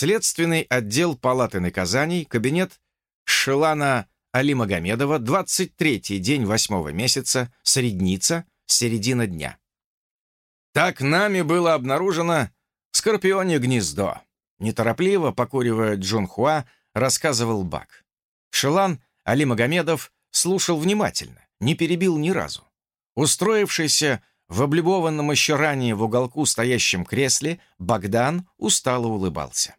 следственный отдел палаты наказаний, кабинет Шилана Али Магомедова, 23-й день восьмого месяца, средница, середина дня. Так нами было обнаружено скорпионе гнездо. Неторопливо, покуривая Джун Хуа, рассказывал Бак. Шилан Али Магомедов слушал внимательно, не перебил ни разу. Устроившийся в облюбованном еще ранее в уголку стоящем кресле, Богдан устало улыбался.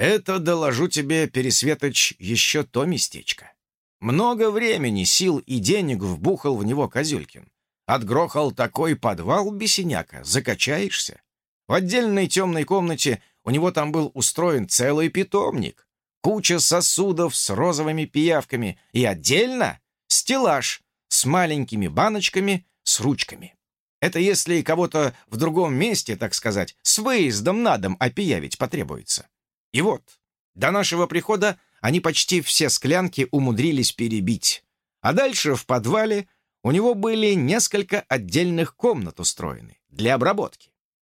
«Это, доложу тебе, Пересветоч, еще то местечко. Много времени, сил и денег вбухал в него Козюлькин. Отгрохал такой подвал бесеняка, закачаешься. В отдельной темной комнате у него там был устроен целый питомник, куча сосудов с розовыми пиявками и отдельно стеллаж с маленькими баночками с ручками. Это если кого-то в другом месте, так сказать, с выездом на дом опиявить потребуется. И вот, до нашего прихода они почти все склянки умудрились перебить. А дальше в подвале у него были несколько отдельных комнат устроены для обработки.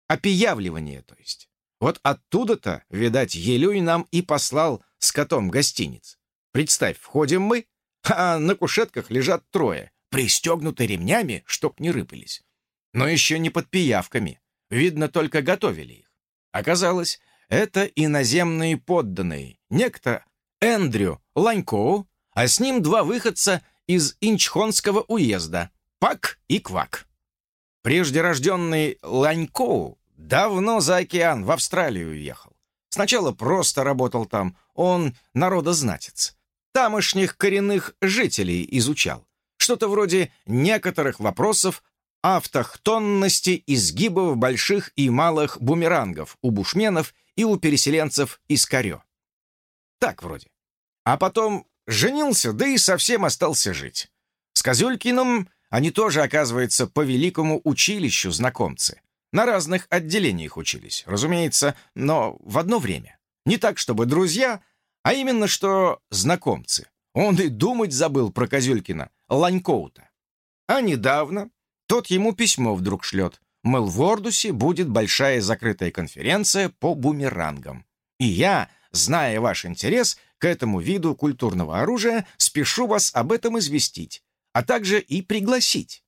Опиявливание, то есть. Вот оттуда-то, видать, Елюй нам и послал с котом гостиниц. Представь, входим мы, а на кушетках лежат трое, пристегнуты ремнями, чтоб не рыпались но еще не под пиявками. Видно, только готовили их. Оказалось, это иноземные подданные. Некто Эндрю Ланькоу, а с ним два выходца из Инчхонского уезда — Пак и Квак. Прежде рожденный Ланькоу давно за океан в Австралию уехал. Сначала просто работал там, он народознатец. Тамошних коренных жителей изучал. Что-то вроде некоторых вопросов автохтонности изгибов больших и малых бумерангов у бушменов и у переселенцев из Корё. Так вроде. А потом женился, да и совсем остался жить. С Козюлькиным они тоже, оказывается, по великому училищу знакомцы. На разных отделениях учились, разумеется, но в одно время. Не так, чтобы друзья, а именно что знакомцы. Он и думать забыл про Козюлькина, Ланькоута. А недавно тот ему письмо вдруг шлет. Мол, в Ордусе будет большая закрытая конференция по бумерангам. И я, зная ваш интерес к этому виду культурного оружия, спешу вас об этом известить, а также и пригласить.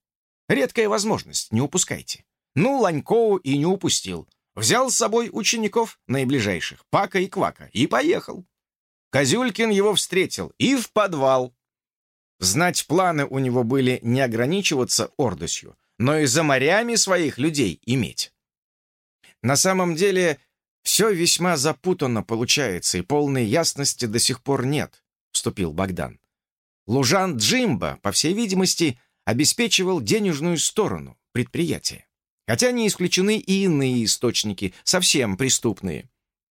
Редкая возможность, не упускайте. Ну, Ланькоу и не упустил. Взял с собой учеников наиближайших, Пака и Квака, и поехал. Козюлькин его встретил и в подвал. Знать планы у него были не ограничиваться Ордосью, но и за морями своих людей иметь. На самом деле, все весьма запутанно получается, и полной ясности до сих пор нет, вступил Богдан. Лужан Джимба, по всей видимости, обеспечивал денежную сторону предприятия. Хотя не исключены и иные источники, совсем преступные.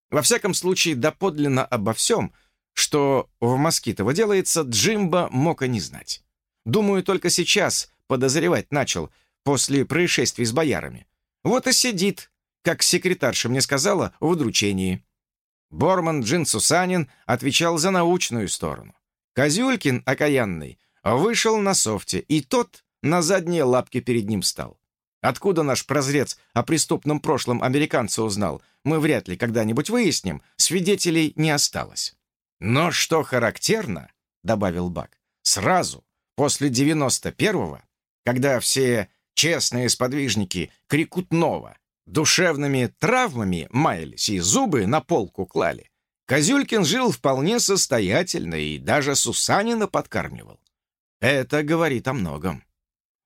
Во всяком случае, доподлинно обо всем что в Москитово делается, Джимба мог и не знать. Думаю, только сейчас подозревать начал, после происшествий с боярами. Вот и сидит, как секретарша мне сказала, в удручении. Борман Джин Сусанин отвечал за научную сторону. Козюлькин, окаянный, вышел на софте, и тот на задние лапки перед ним стал. Откуда наш прозрец о преступном прошлом американца узнал, мы вряд ли когда-нибудь выясним, свидетелей не осталось. Но что характерно, — добавил Бак, — сразу, после 91-го, когда все честные сподвижники Крикутнова душевными травмами маялись и зубы на полку клали, Козюлькин жил вполне состоятельно и даже Сусанина подкармливал. Это говорит о многом.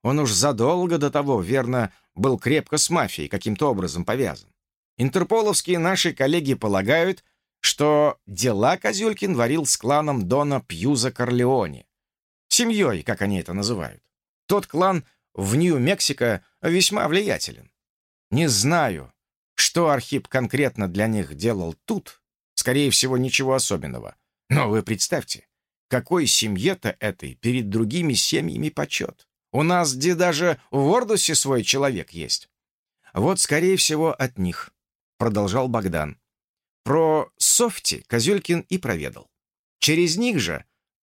Он уж задолго до того, верно, был крепко с мафией каким-то образом повязан. Интерполовские наши коллеги полагают, что дела Козюлькин варил с кланом Дона Пьюза Корлеоне. Семьей, как они это называют. Тот клан в Нью-Мексико весьма влиятелен. Не знаю, что Архип конкретно для них делал тут. Скорее всего, ничего особенного. Но вы представьте, какой семье-то этой перед другими семьями почет. У нас где даже в Ордусе свой человек есть. Вот, скорее всего, от них, продолжал Богдан. Про софти Козелькин и проведал. Через них же,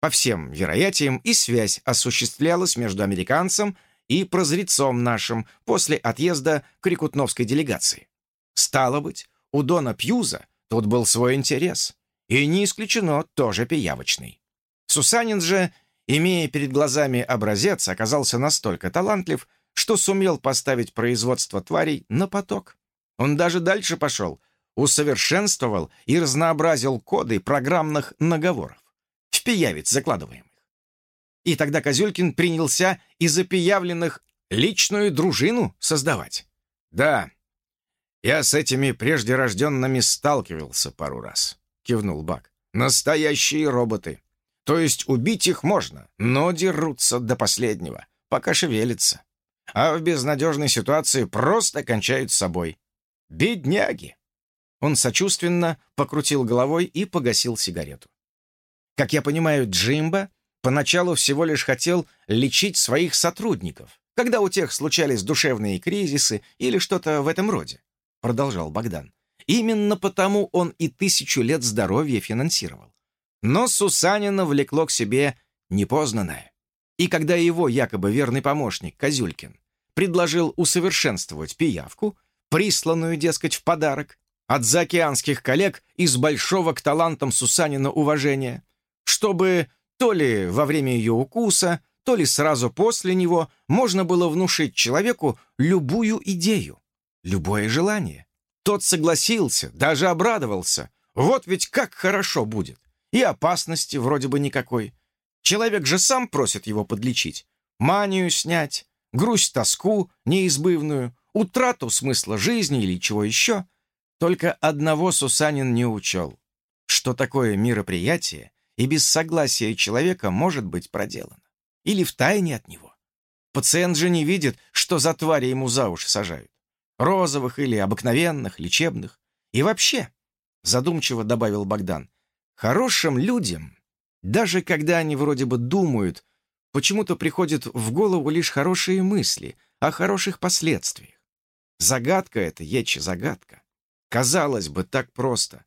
по всем вероятиям, и связь осуществлялась между американцем и прозрецом нашим после отъезда Крикутновской делегации. Стало быть, у Дона Пьюза Тут был свой интерес. И не исключено, тоже пиявочный. Сусанин же, имея перед глазами образец, оказался настолько талантлив, что сумел поставить производство тварей на поток. Он даже дальше пошел, усовершенствовал и разнообразил коды программных наговоров. В пиявец закладываемых. И тогда Козюлькин принялся из опиявленных личную дружину создавать. Да, я с этими преждерожденными сталкивался пару раз, кивнул Бак. Настоящие роботы. То есть убить их можно, но дерутся до последнего, пока шевелятся. А в безнадежной ситуации просто кончают с собой. Бедняги. Он сочувственно покрутил головой и погасил сигарету. Как я понимаю, Джимба поначалу всего лишь хотел лечить своих сотрудников, когда у тех случались душевные кризисы или что-то в этом роде, продолжал Богдан. Именно потому он и тысячу лет здоровья финансировал. Но Сусанина влекло к себе непознанное. И когда его якобы верный помощник Козюлькин предложил усовершенствовать пиявку, присланную, дескать, в подарок, от заокеанских коллег из большого к талантам Сусанина уважения, чтобы то ли во время ее укуса, то ли сразу после него можно было внушить человеку любую идею, любое желание. Тот согласился, даже обрадовался. Вот ведь как хорошо будет. И опасности вроде бы никакой. Человек же сам просит его подлечить. Манию снять, грусть-тоску неизбывную, утрату смысла жизни или чего еще. Только одного Сусанин не учел, что такое мероприятие и без согласия человека может быть проделано. Или в тайне от него. Пациент же не видит, что за твари ему за уши сажают. Розовых или обыкновенных, лечебных. И вообще, задумчиво добавил Богдан, хорошим людям, даже когда они вроде бы думают, почему-то приходят в голову лишь хорошие мысли о хороших последствиях. Загадка это, ечи загадка. Казалось бы, так просто.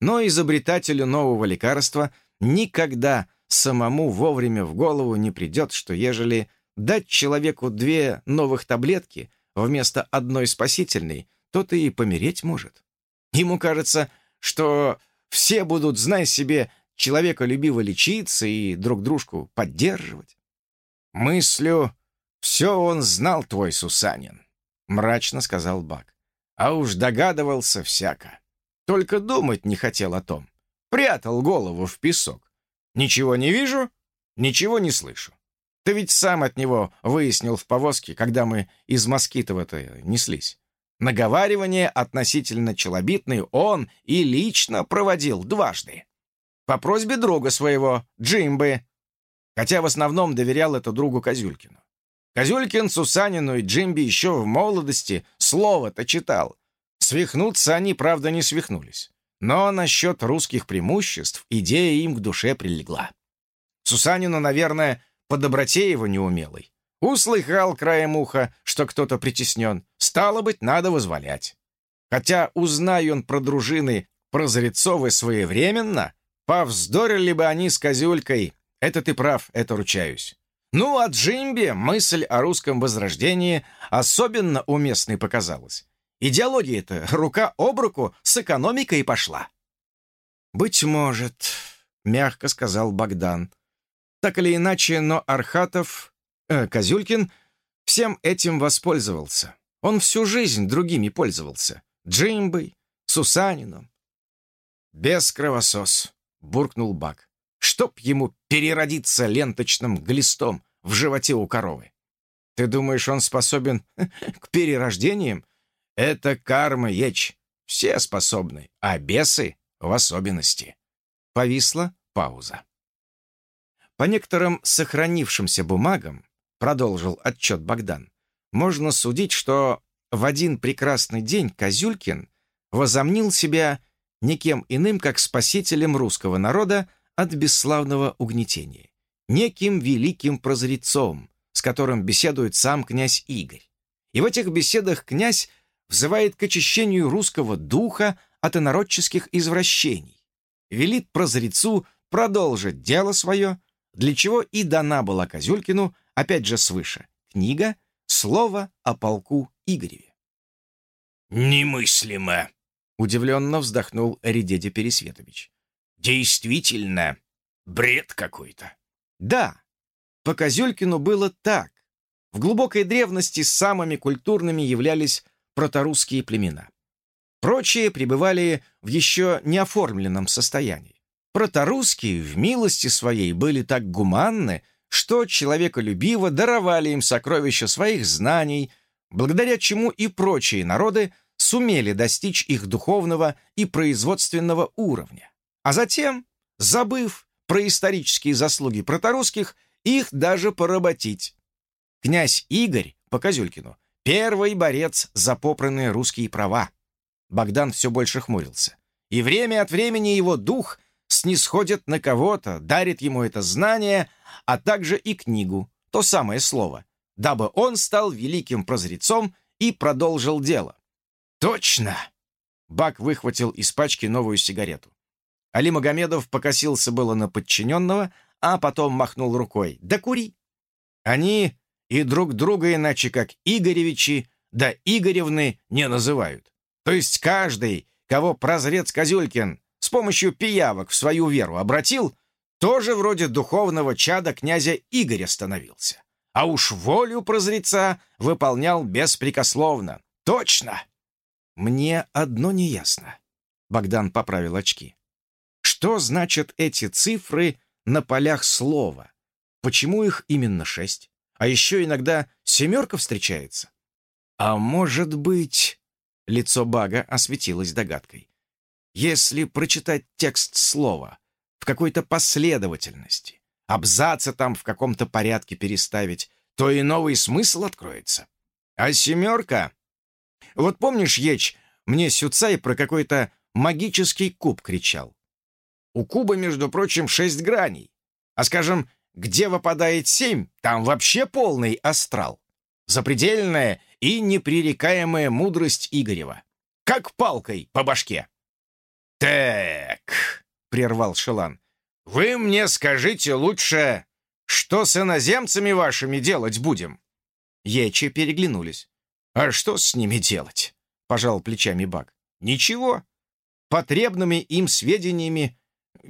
Но изобретателю нового лекарства никогда самому вовремя в голову не придет, что ежели дать человеку две новых таблетки вместо одной спасительной, то ты и помереть может. Ему кажется, что все будут, знай себе, человеколюбиво лечиться и друг дружку поддерживать. Мыслю, все он знал, твой Сусанин, — мрачно сказал Бак. А уж догадывался всяко. Только думать не хотел о том. Прятал голову в песок. Ничего не вижу, ничего не слышу. Ты ведь сам от него выяснил в повозке, когда мы из Москитова-то неслись. Наговаривание относительно челобитной он и лично проводил дважды. По просьбе друга своего, Джимбы. Хотя в основном доверял это другу Козюлькину. Козюлькин Сусанину и Джимби еще в молодости слово-то читал. Свихнуться они, правда, не свихнулись. Но насчет русских преимуществ идея им к душе прилегла. Сусанину, наверное, по доброте его неумелой. Услыхал краем уха, что кто-то притеснен. Стало быть, надо возволять. Хотя, узнай он про дружины Прозрецовы своевременно, повздорили бы они с Козюлькой. Это ты прав, это ручаюсь. Ну, а Джимби мысль о русском возрождении особенно уместной показалась. Идеология-то рука об руку с экономикой пошла. «Быть может», — мягко сказал Богдан. Так или иначе, но Архатов, э, Козюлькин, всем этим воспользовался. Он всю жизнь другими пользовался. Джимбой, Сусанином. «Без кровосос», — буркнул Бак чтоб ему переродиться ленточным глистом в животе у коровы. Ты думаешь, он способен к перерождениям? Это карма, ечь. Все способны, а бесы в особенности. Повисла пауза. По некоторым сохранившимся бумагам, продолжил отчет Богдан, можно судить, что в один прекрасный день Козюлькин возомнил себя никем иным, как спасителем русского народа от бесславного угнетения, неким великим прозрецом, с которым беседует сам князь Игорь. И в этих беседах князь взывает к очищению русского духа от инородческих извращений, велит прозрецу продолжить дело свое, для чего и дана была Козюлькину, опять же свыше, книга «Слово о полку Игореве». «Немыслимо!» Удивленно вздохнул Редеди Пересветович. Действительно, бред какой-то. Да, по Козелькину было так. В глубокой древности самыми культурными являлись проторусские племена. Прочие пребывали в еще неоформленном состоянии. Проторусские в милости своей были так гуманны, что человеколюбиво даровали им сокровища своих знаний, благодаря чему и прочие народы сумели достичь их духовного и производственного уровня. А затем, забыв про исторические заслуги проторусских, их даже поработить. Князь Игорь по Козюлькину — первый борец за попранные русские права. Богдан все больше хмурился. И время от времени его дух снисходит на кого-то, дарит ему это знание, а также и книгу, то самое слово, дабы он стал великим прозрецом и продолжил дело. «Точно!» Бак выхватил из пачки новую сигарету. Али Магомедов покосился было на подчиненного, а потом махнул рукой. «Да кури!» Они и друг друга иначе как Игоревичи да Игоревны не называют. То есть каждый, кого прозрец Козюлькин с помощью пиявок в свою веру обратил, тоже вроде духовного чада князя Игоря становился. А уж волю прозреца выполнял беспрекословно. Точно! Мне одно неясно. Богдан поправил очки. Что значат эти цифры на полях слова? Почему их именно шесть? А еще иногда семерка встречается. А может быть... Лицо Бага осветилось догадкой. Если прочитать текст слова в какой-то последовательности, абзацы там в каком-то порядке переставить, то и новый смысл откроется. А семерка... Вот помнишь, Еч, мне Сюцай про какой-то магический куб кричал? У куба, между прочим, шесть граней. А, скажем, где выпадает семь, там вообще полный астрал. Запредельная и непререкаемая мудрость Игорева. Как палкой по башке. «Так», — прервал Шелан, — «вы мне скажите лучше, что с иноземцами вашими делать будем?» Ечи переглянулись. «А что с ними делать?» — пожал плечами Бак. «Ничего. Потребными им сведениями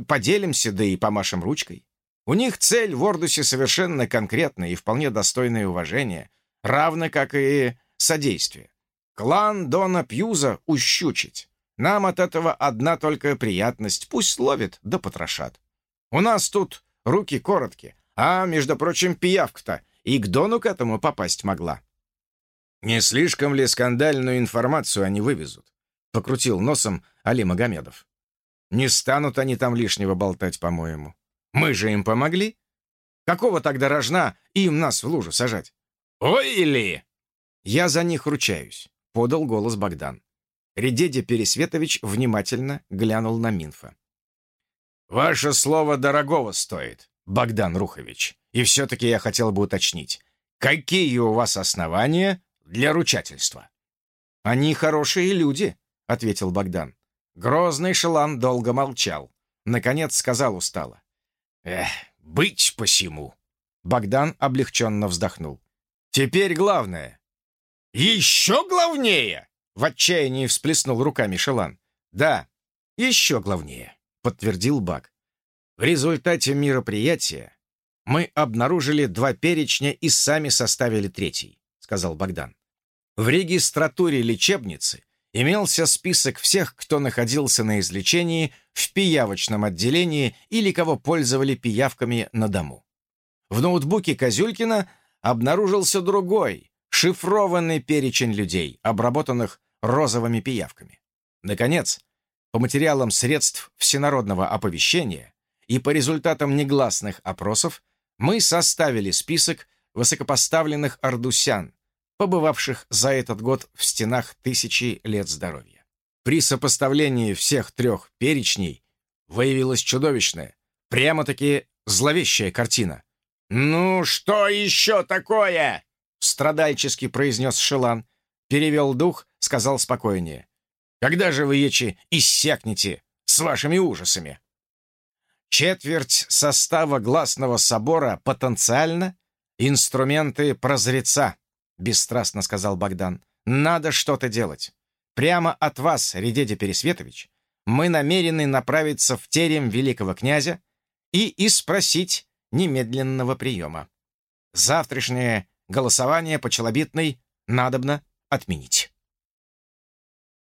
поделимся, да и помашем ручкой. У них цель в Ордусе совершенно конкретная и вполне достойное уважения, равно как и содействие. Клан Дона Пьюза ущучить. Нам от этого одна только приятность. Пусть ловит, да потрошат. У нас тут руки короткие, а, между прочим, пиявка-то и к Дону к этому попасть могла. Не слишком ли скандальную информацию они вывезут? Покрутил носом Али Магомедов. Не станут они там лишнего болтать, по-моему. Мы же им помогли. Какого тогда рожна им нас в лужу сажать? Ой или! Я за них ручаюсь, подал голос Богдан. Редедя Пересветович внимательно глянул на Минфа. «Ваше слово дорогого стоит, Богдан Рухович. И все-таки я хотел бы уточнить, какие у вас основания для ручательства?» «Они хорошие люди», — ответил Богдан. Грозный Шелан долго молчал. Наконец сказал устало. «Эх, быть посему!» Богдан облегченно вздохнул. «Теперь главное». «Еще главнее!» В отчаянии всплеснул руками Шелан. «Да, еще главнее», — подтвердил Бак. «В результате мероприятия мы обнаружили два перечня и сами составили третий», — сказал Богдан. В регистратуре лечебницы имелся список всех, кто находился на излечении в пиявочном отделении или кого пользовали пиявками на дому. В ноутбуке Козюлькина обнаружился другой, шифрованный перечень людей, обработанных розовыми пиявками. Наконец, по материалам средств всенародного оповещения и по результатам негласных опросов мы составили список высокопоставленных ардусян, побывавших за этот год в стенах тысячи лет здоровья. При сопоставлении всех трех перечней выявилась чудовищная, прямо-таки зловещая картина. «Ну, что еще такое?» — страдальчески произнес Шелан, перевел дух, сказал спокойнее. «Когда же вы, Ечи, иссякнете с вашими ужасами?» Четверть состава гласного собора потенциально инструменты прозреца, бесстрастно сказал Богдан. Надо что-то делать. прямо от вас, Редеде Пересветович, мы намерены направиться в терем великого князя и испросить немедленного приема. Завтрашнее голосование по челобитной надобно отменить.